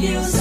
you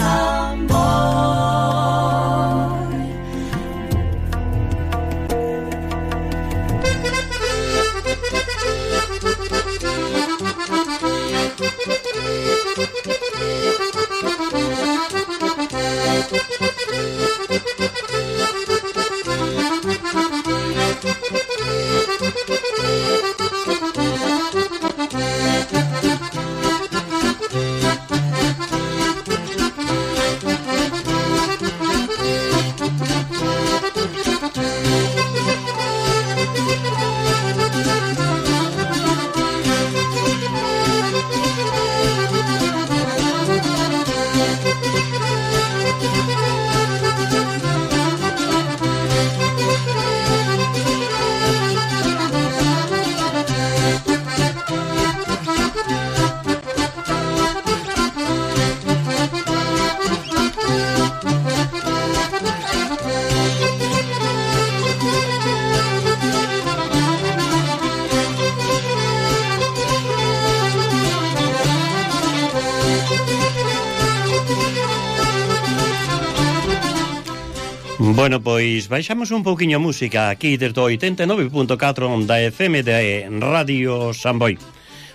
Bueno, pois baixamos un pouquiño a música aquí desde o 89.4 da FM de Radio Samboy.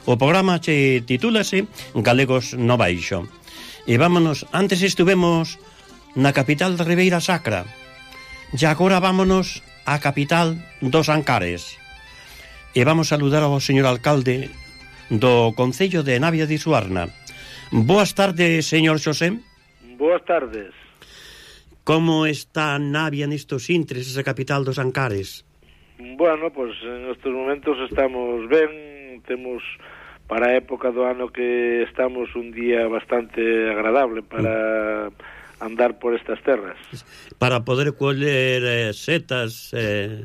O programa che titúlase Galegos no Baixo. E vámonos, antes estuvemos na capital da Ribeira Sacra. E agora vámonos á capital dos Ancares. E vamos saludar ao señor alcalde do Concello de Navia de Suarna. Boas tardes, señor Xosé. Boas tardes. Como está Navia nestos intres, esa capital dos Ancares? Bueno, pois pues, en estes momentos estamos ben, temos para a época do ano que estamos un día bastante agradable para andar por estas terras. Para poder coller eh, setas... Eh...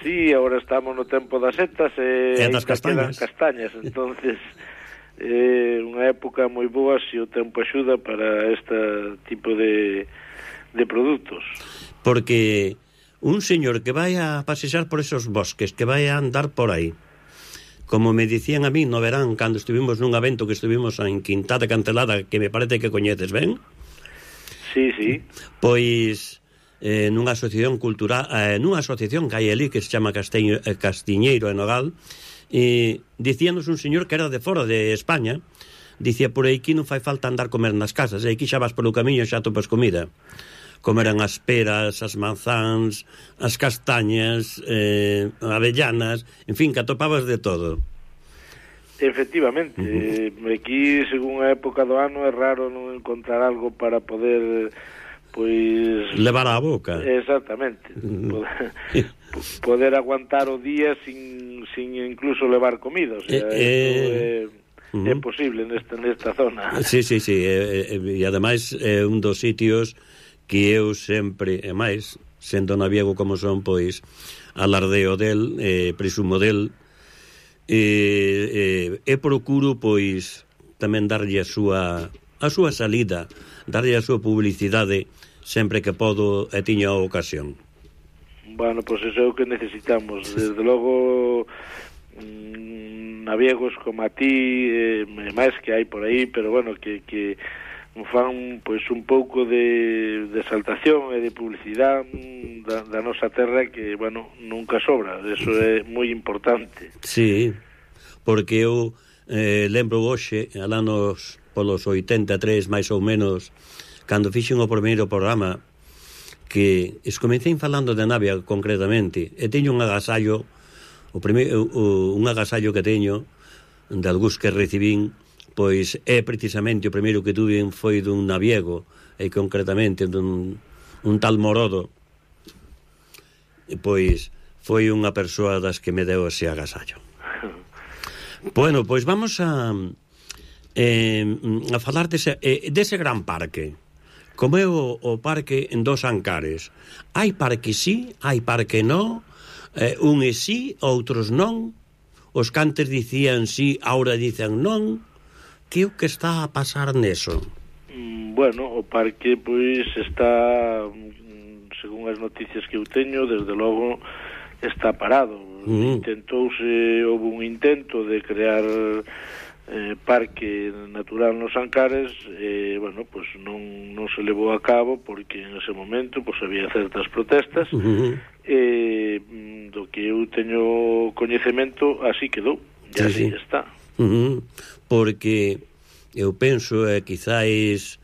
Sí, agora estamos no tempo das setas e, e das castañas. castañas, entonces é eh, unha época moi boa se o tempo axuda para este tipo de de produtos. Porque un señor que vai a pasear por esos bosques, que vai a andar por aí, como me dicían a mí no verán cando estuvimos nun evento que estuvimos en Quintada Cantelada, que me parece que coñeces ben. Sí, sí. Pois eh, nunha asociación cultural, eh, nunha asociación que hai ali que se chama Casteño, eh, Castiñeiro en Nogal, e dicíanos un señor que era de fora de España, dicía por aí que non fai falta andar comer nas casas, e aquí xa vas polo camiño e xa topas comida comeran as peras, as manzáns, as castañas, eh, avellanas, en fin, que atopabas de todo. Efectivamente, uh eh, -huh. aquí según a época do ano é raro non encontrar algo para poder pois levar á boca. Exactamente. Poder, poder aguantar o día sin, sin incluso levar comida, o sea, eh, eh... É, uh -huh. é posible nesta nesta zona. Sí, sí, sí, e, e, e ademais é un dos sitios que eu sempre, e máis, sendo naviego como son, pois, alardeo del, eh, presumo del, eh, eh, e procuro, pois, tamén darlle a súa, a súa salida, darlle a súa publicidade sempre que podo e tiño a ocasión. Bueno, pois pues eso é o que necesitamos. Desde logo, mm, naviegos como a ti, eh, máis que hai por aí, pero bueno, que... que fan pois un pouco de, de exaltación e de publicidade da, da nosa terra que, bueno, nunca sobra, eso é moi importante. Sí, porque eu eh, lembro hoxe, alá nos polos 83 máis ou menos, cando fixen o primeiro programa que es comecei falando de Navia concretamente, e teño un agasallo o primeiro, o, un agasallo que teño de algúns que recibín pois é precisamente o primeiro que tuve foi dun naviego, e concretamente dun un tal Morodo, e pois foi unha persoa das que me deu ese agasallo. Bueno, pois vamos a eh, a falar dese, eh, dese gran parque. Como é o, o parque en dos ancares. Hai parque sí, hai parque non, eh, un é sí, outros non. Os cantes dicían sí, agora dicen non que o que está a pasar neso? Mm, bueno, o parque pois está mm, según as noticias que eu teño, desde logo está parado. Mm. Intentouse, houve un intento de crear eh, parque natural nos Ancares eh, bueno, pues non, non se levou a cabo porque en ese momento pues, había certas protestas uh -huh. eh, mm, do que eu teño coñecemento así quedou e sí, así sí. está porque eu penso, eh, quizáis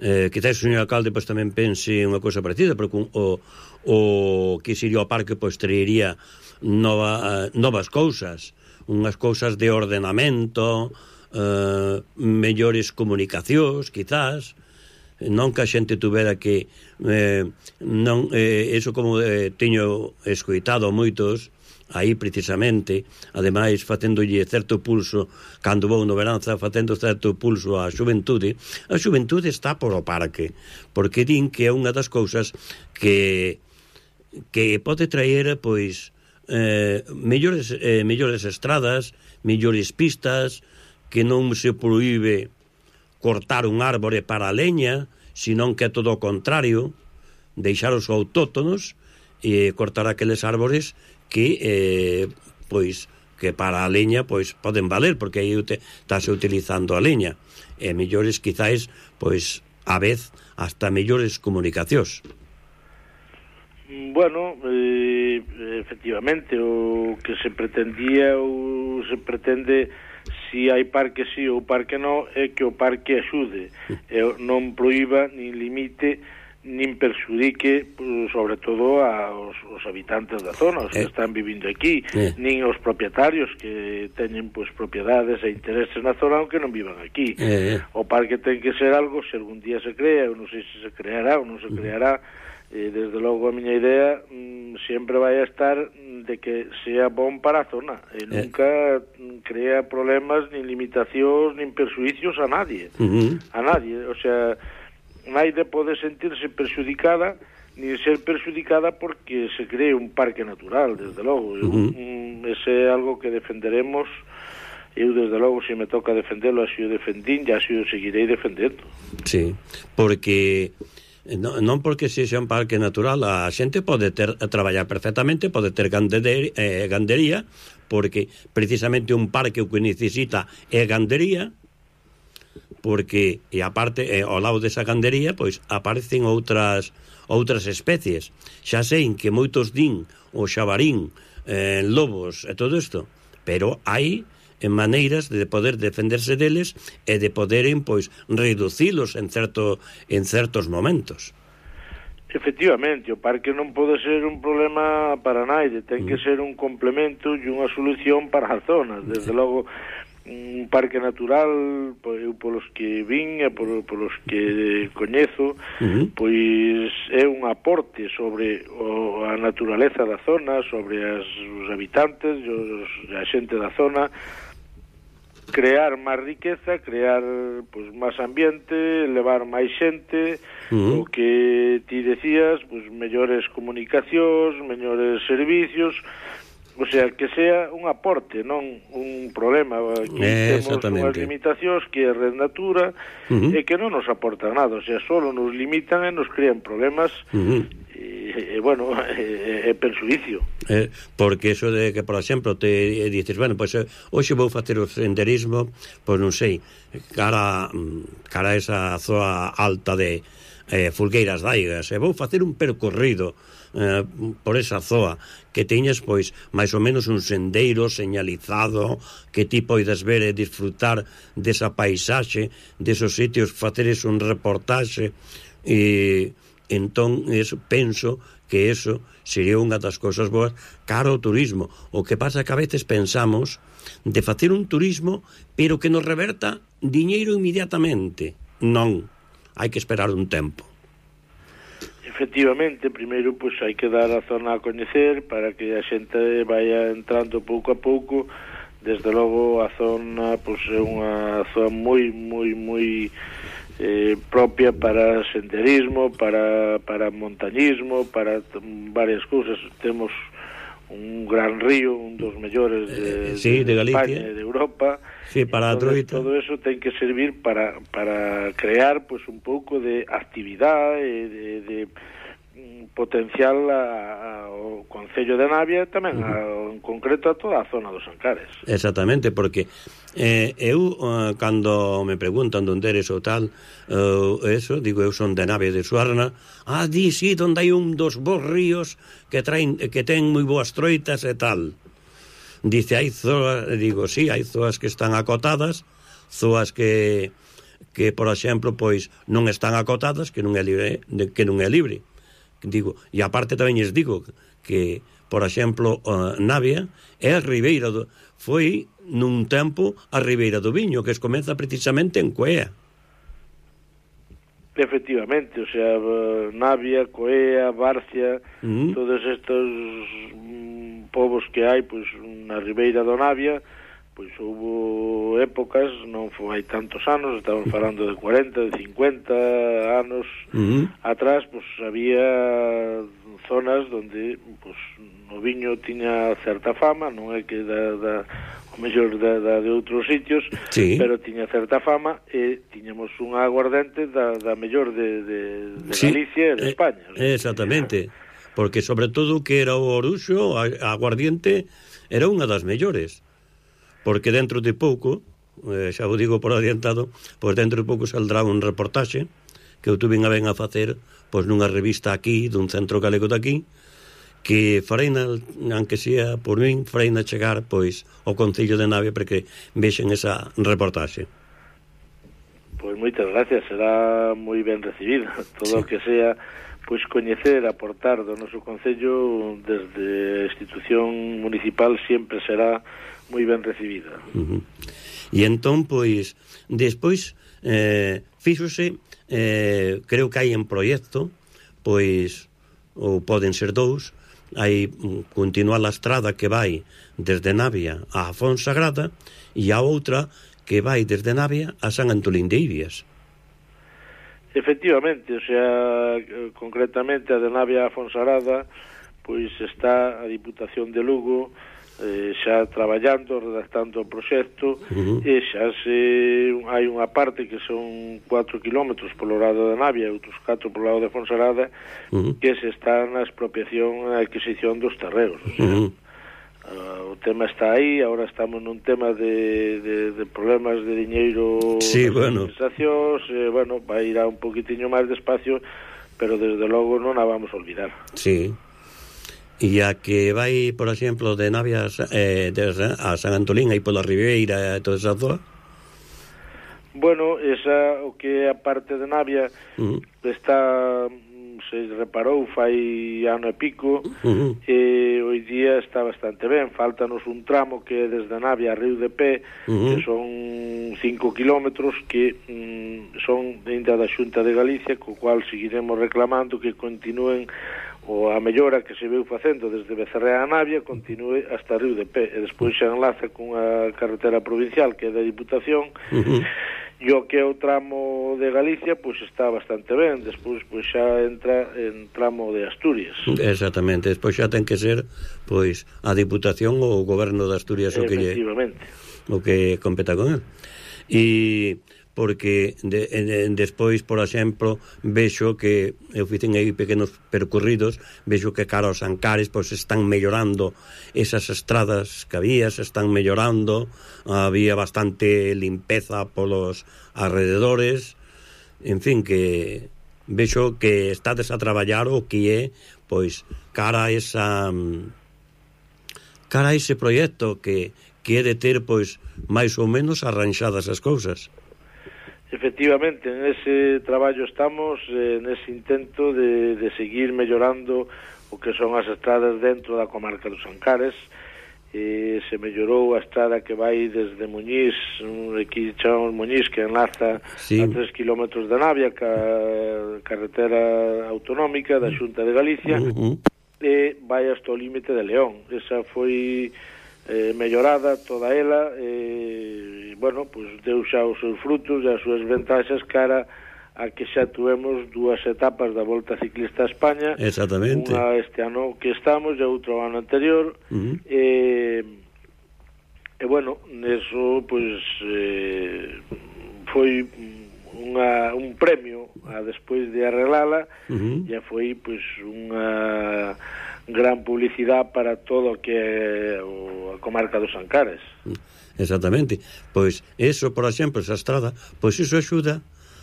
eh, quizáis o señor alcalde pois, tamén pense unha cousa parecida, porque o, o que sería ao parque pois, traería nova, eh, novas cousas, unhas cousas de ordenamento, eh, mellores comunicacións, quizás, non que a xente tuvera que eh, non eh, eso como eh, teño escoitado moitos aí precisamente, ademais facéndolle certo pulso cando vou no Veranza, facendo certo pulso á xuventude, a xuventude está por o parque, porque din que é unha das cousas que que pode traer pois eh, mellores eh, mellores estradas, mellores pistas, que non se proíbe cortar un árbore para a leña, senón que é todo o contrario, deixar os autótonos e cortar aqueles árbores que eh, pois que para a leña pois poden valer porque aí estáse utilizando a leña. E mellores quizáis pois a vez hasta mellores comunicacións. Bueno, eh, efectivamente, o que se pretendía ou se pretende si hai parque si ou parque non é que o parque axude, eh, non proíba nin limite nin perxudique sobre todo aos os habitantes da zona, os que eh, están vivindo aquí, eh. nin os propietarios que teñen pois propiedades e intereses na zona aunque non vivan aquí. Eh, eh. O parque ten que ser algo se algún día se crea, eu non sei se se creará ou non se mm. creará, e desde logo a miña idea mm, sempre vai a estar de que sea bon para a zona e eh. nunca crea problemas, nin limitacións, nin persuicios a nadie. Uh -huh. A nadie, o sea naide pode sentirse perxudicada nin ser perxudicada porque se cree un parque natural, desde logo. Uh -huh. Mm, ese é algo que defenderemos eu desde logo se me toca defendelo así o defendín e así o seguirei defendendo Sí, porque eh, non, non porque se xa un parque natural a xente pode ter a traballar perfectamente pode ter gandería, eh, gandería porque precisamente un parque o que necesita é gandería porque e aparte eh, ao lado desa candería pois aparecen outras outras especies. Xa sei que moitos din o xabarín, eh, lobos e todo isto, pero hai en maneiras de poder defenderse deles e de poderen pois reducilos en certo en certos momentos. Efectivamente, o parque non pode ser un problema para naide, ten que mm. ser un complemento e unha solución para as zonas. Desde logo, un parque natural eu polos que vin e polos, polos que coñezo uh -huh. pois é un aporte sobre o, a naturaleza da zona sobre as, os habitantes os, a xente da zona crear máis riqueza, crear pois, máis ambiente, levar máis xente, uh -huh. o que ti decías, pois, mellores comunicacións, mellores servicios, O sea, que sea un aporte, non un problema. Eh, eh, aquí eh, temos unhas limitacións que é Red Natura uh -huh. e que non nos aporta nada. O sea, solo nos limitan e nos crean problemas uh -huh. e, e, bueno, é, é pensuicio. Eh, porque eso de que, por exemplo, te eh, dices, bueno, pois pues, hoxe vou facer o senderismo, pois pues, non sei, cara, mm, cara a esa zoa alta de eh, Fulgueiras Daigas e vou facer un percorrido eh, por esa zoa que teñas pois máis ou menos un sendeiro señalizado que ti poides ver e disfrutar desa paisaxe desos sitios, faceres un reportaxe e entón eso, penso que eso sería unha das cousas boas caro ao turismo. O que pasa que a veces pensamos de facer un turismo pero que nos reverta diñeiro inmediatamente. Non hai que esperar un tempo. Efectivamente, primeiro pois hai que dar a zona a coñecer para que a xente vaya entrando pouco a pouco. Desde logo a zona pois é unha zona moi moi moi eh, propia para senderismo, para para montañismo, para varias cousas. Temos un gran río, un dos mellores eh, de, eh, sí, de, de Galicia, España, de Europa. Sí, para entón, todo eso ten que servir para, para crear pues un pouco de actividade e de, de, de potencial a, a, ao Concello de Navia e tamén a, en concreto a toda a zona dos Ancares. Exactamente, porque eh, eu uh, cando me preguntan onde eres ou tal, uh, eso, digo eu son de Navia de Suarna, ah, di, sí, onde hai un dos bons ríos que traen que ten moi boas troitas e tal. Dice, hai zoas, digo, sí, hai zoas que están acotadas, zoas que que, por exemplo, pois non están acotadas, que non é libre, que non é libre digo, e aparte tamén lles digo que, por exemplo, a Navia é a Ribeira do, foi nun tempo a Ribeira do Viño, que es comeza precisamente en Coea. Efectivamente, o sea, Navia, Coea, Barcia, uh -huh. todos estos mm, povos que hai, pois, na Ribeira do Navia, pois houve épocas, non foi hai tantos anos, estamos falando de 40, de 50 anos uh -huh. atrás, pois había zonas onde pois, o viño tiña certa fama, non é que da, da o mellor da, da de outros sitios, sí. pero tiña certa fama e tiñamos unha aguardente da, da mellor de, de, de sí. Galicia e de eh, España. Exactamente, porque sobre todo que era o oruxo, a, a aguardiente, era unha das mellores porque dentro de pouco, eh, xa o digo por adiantado, pois dentro de pouco saldrá un reportaxe que eu tuve a ben a facer pois nunha revista aquí, dun centro galego de aquí, que freina, aunque sea por min, freina chegar pois ao Concello de Navia para que vexen esa reportaxe. Pois moitas gracias, será moi ben recibido. Todo sí. o que sea pois coñecer, aportar do noso Concello desde a institución municipal sempre será moi ben recibida. Uh -huh. E entón, pois, despois eh, fíxose, eh, creo que hai en proxecto, pois, ou poden ser dous, hai mm, continua a estrada que vai desde Navia a Fonsagrada e a outra que vai desde Navia a San Antolín de Ibias. Efectivamente, o sea, eh, concretamente a de Navia a Fonsagrada pois está a Diputación de Lugo eh, xa traballando, redactando o proxecto uh -huh. e xa se hai unha parte que son 4 km polo lado da Navia e outros 4 polo lado de Fonsalada uh -huh. que se está na expropiación e adquisición dos terreos o, sea, uh ah, -huh. Uh, o tema está aí, agora estamos nun tema de, de, de problemas de diñeiro sí, bueno. eh, bueno, vai ir a un poquitiño máis despacio, pero desde logo non a vamos a olvidar. Sí. E a que vai, por exemplo, de Navia eh, de, a San Antolín, aí pola Ribeira e toda esa zona? Bueno, esa, o que é a parte de Navia uh -huh. está se reparou fai ano e pico uh -huh. e hoy día está bastante ben faltanos un tramo que é desde Navia a Río de Pé uh -huh. que son 5 kilómetros que mm, son ainda da Xunta de Galicia co cual seguiremos reclamando que continúen o a mellora que se veu facendo desde Becerrea a Navia continue hasta Río de Pé e despois xa enlaza cunha carretera provincial que é da Diputación uh -huh. e o que é o tramo de Galicia pois está bastante ben despois pois xa entra en tramo de Asturias. Exactamente, despois xa ten que ser pois a Diputación ou o Goberno de Asturias o que lle o que competa con él e porque de, en, despois, por exemplo, vexo que eu fixen aí pequenos percorridos, vexo que cara aos Ancares pois están mellorando esas estradas que había, se están mellorando, había bastante limpeza polos alrededores, en fin, que vexo que estades a traballar o que é pois cara a esa cara a ese proxecto que que é de ter pois máis ou menos arranxadas as cousas. Efectivamente, en ese traballo estamos, eh, ese intento de, de seguir mellorando o que son as estradas dentro da comarca dos Ancares. Eh, se mellorou a estrada que vai desde Muñiz, aquí chamamos Muñiz, que enlaza sí. a 3 km de Navia, ca, carretera autonómica da Xunta de Galicia, uh -huh. e vai hasta o límite de León. Esa foi eh, mellorada toda ela e, eh, bueno, pois deu xa os seus frutos e as súas ventaxas cara a que xa tuvemos dúas etapas da Volta Ciclista a España Exactamente. unha este ano que estamos e outro ano anterior uh eh, -huh. e, e bueno, neso pois eh, foi unha, un premio a despois de arreglala uh -huh. e foi pois unha gran publicidade para todo o que é a comarca dos Ancares. Exactamente. Pois eso, por exemplo, esa estrada, pois iso axuda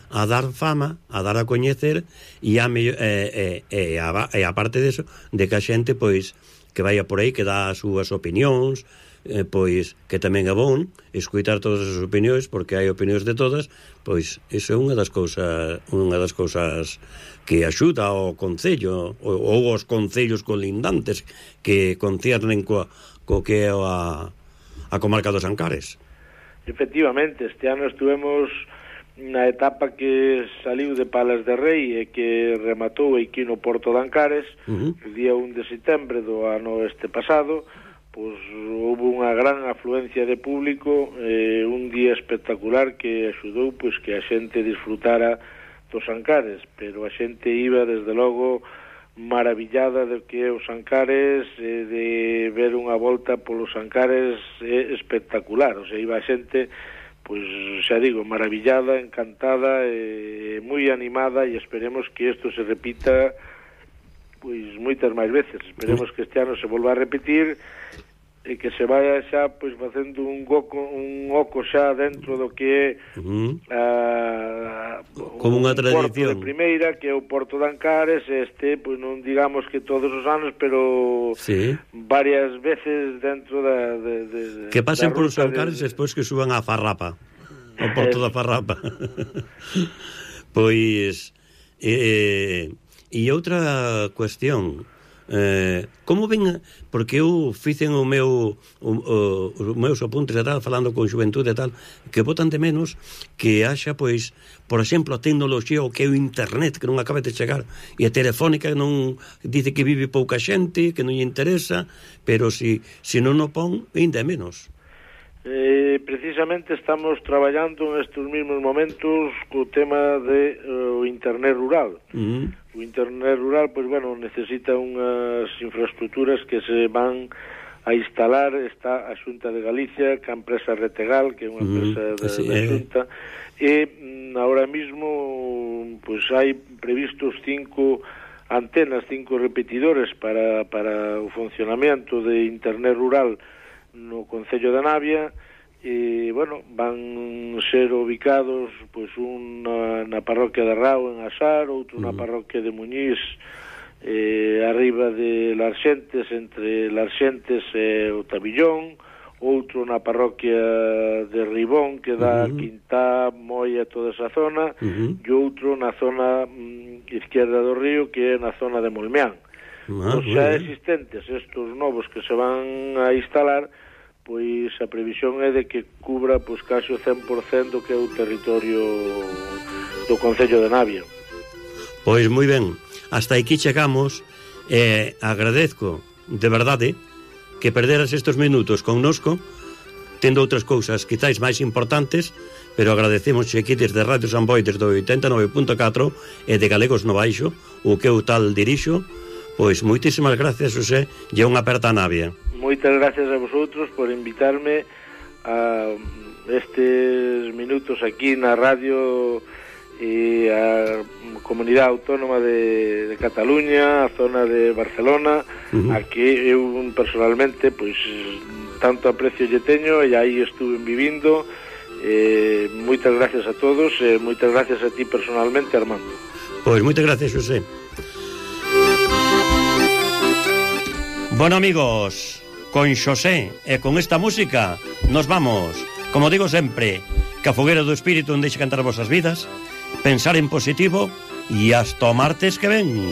a dar fama, a dar a coñecer e a, e, e, e a, e a parte deso, de que a xente, pois, que vaya por aí, que dá as súas opinións, eh, pois que tamén é bon escuitar todas as opinións porque hai opinións de todas, pois iso é unha das cousas unha das cousas que axuda ao concello ou, ou aos concellos colindantes que conciernen coa co que é a, a comarca dos Ancares. Efectivamente, este ano estuvemos na etapa que saliu de Palas de Rei e que rematou aquí no Porto de Ancares uh -huh. o día 1 de setembro do ano este pasado pois houve unha gran afluencia de público, eh, un día espectacular que axudou pois que a xente disfrutara dos Ancares, pero a xente iba desde logo maravillada de que os Ancares, eh, de ver unha volta polos Ancares eh, espectacular, o sea, iba a xente pois xa digo, maravillada, encantada, eh, moi animada e esperemos que isto se repita pois moitas máis veces. Esperemos pois. que este ano se volva a repetir e que se vai xa pois facendo un oco, un oco xa dentro do que é uh -huh. a, como unha tradición de primeira que é o Porto de Ancares este pois non digamos que todos os anos pero sí. varias veces dentro da de, de, que pasen por os Ancares de... despois que suban a Farrapa o Porto da Farrapa pois e, e outra cuestión Eh, como ven, porque eu fixen o meu o, o, os meus apuntes e tal, falando con xuventude e tal, que votan de menos que haxa, pois, por exemplo, a tecnoloxía o que é o internet que non acaba de chegar e a telefónica que non dice que vive pouca xente, que non lle interesa, pero se si, si non o pon, ainda menos. Eh, precisamente estamos traballando nestes mesmos momentos co tema de uh, o internet rural. Uh -huh. O internet rural, pois, bueno, necesita unhas infraestructuras que se van a instalar está a Xunta de Galicia, que a empresa Retegal, que é unha empresa uh -huh. sí, da eh. Xunta, eh. e mm, ahora mismo pois hai previstos cinco antenas, cinco repetidores para, para o funcionamento de internet rural no Concello da Navia e, bueno, van ser ubicados pois un na, na parroquia de Rao en Asar, outro na parroquia de Muñiz eh, arriba de Larxentes entre Larxentes e o Tabillón outro na parroquia de Ribón que dá uh -huh. Quintá, Moia, toda esa zona uh -huh. e outro na zona mm, izquierda do río que é na zona de Molmeán ah, uh -huh. os xa existentes estos novos que se van a instalar pois a previsión é de que cubra pois case o 100% do que é o territorio do Concello de Navia. Pois moi ben, hasta aquí chegamos e eh, agradezco de verdade que perderas estes minutos connosco tendo outras cousas quizáis máis importantes pero agradecemos aquí desde Radio San Boi desde 89.4 e de Galegos no Baixo o que eu tal dirixo Pois moitísimas gracias, Xosé, e unha aperta navia. Moitas gracias a vosotros por invitarme a estes minutos aquí na radio e a comunidade autónoma de, de Cataluña, a zona de Barcelona, uh -huh. a que eu personalmente pois tanto aprecio lle teño e aí estuve vivindo. Eh, moitas gracias a todos, e eh, moitas gracias a ti personalmente, Armando. Pois moitas gracias, José. Bueno, amigos, con Xosé e con esta música nos vamos. Como digo sempre, que a foguera do espírito onde deixe cantar vosas vidas, pensar en positivo e hasta o martes que ven.